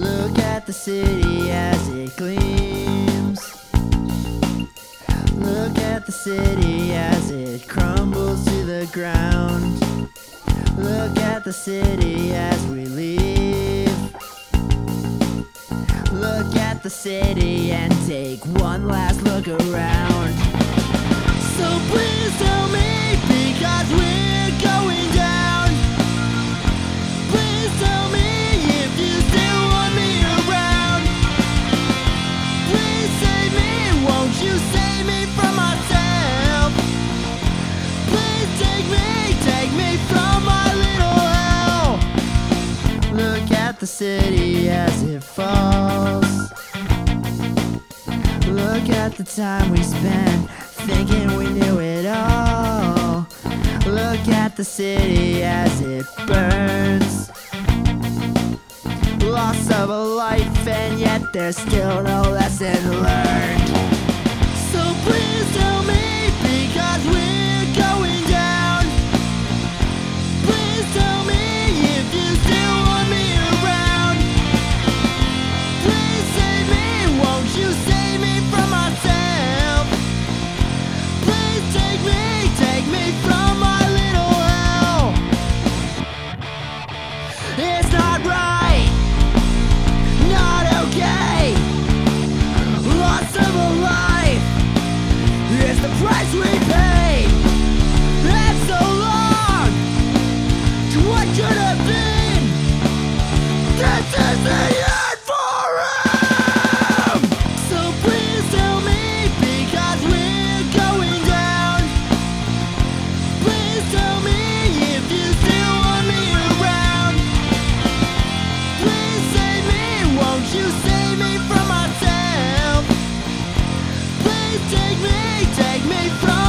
Look at the city as it gleams. Look at the city as it crumbles to the ground. Look at the city as we leave. Look at the city and take one last look around. Look at the city as it falls. Look at the time we spent thinking we knew it all. Look at the city as it burns. Loss of a life, and yet there's still no lesson learned. It's not right. Take me, take me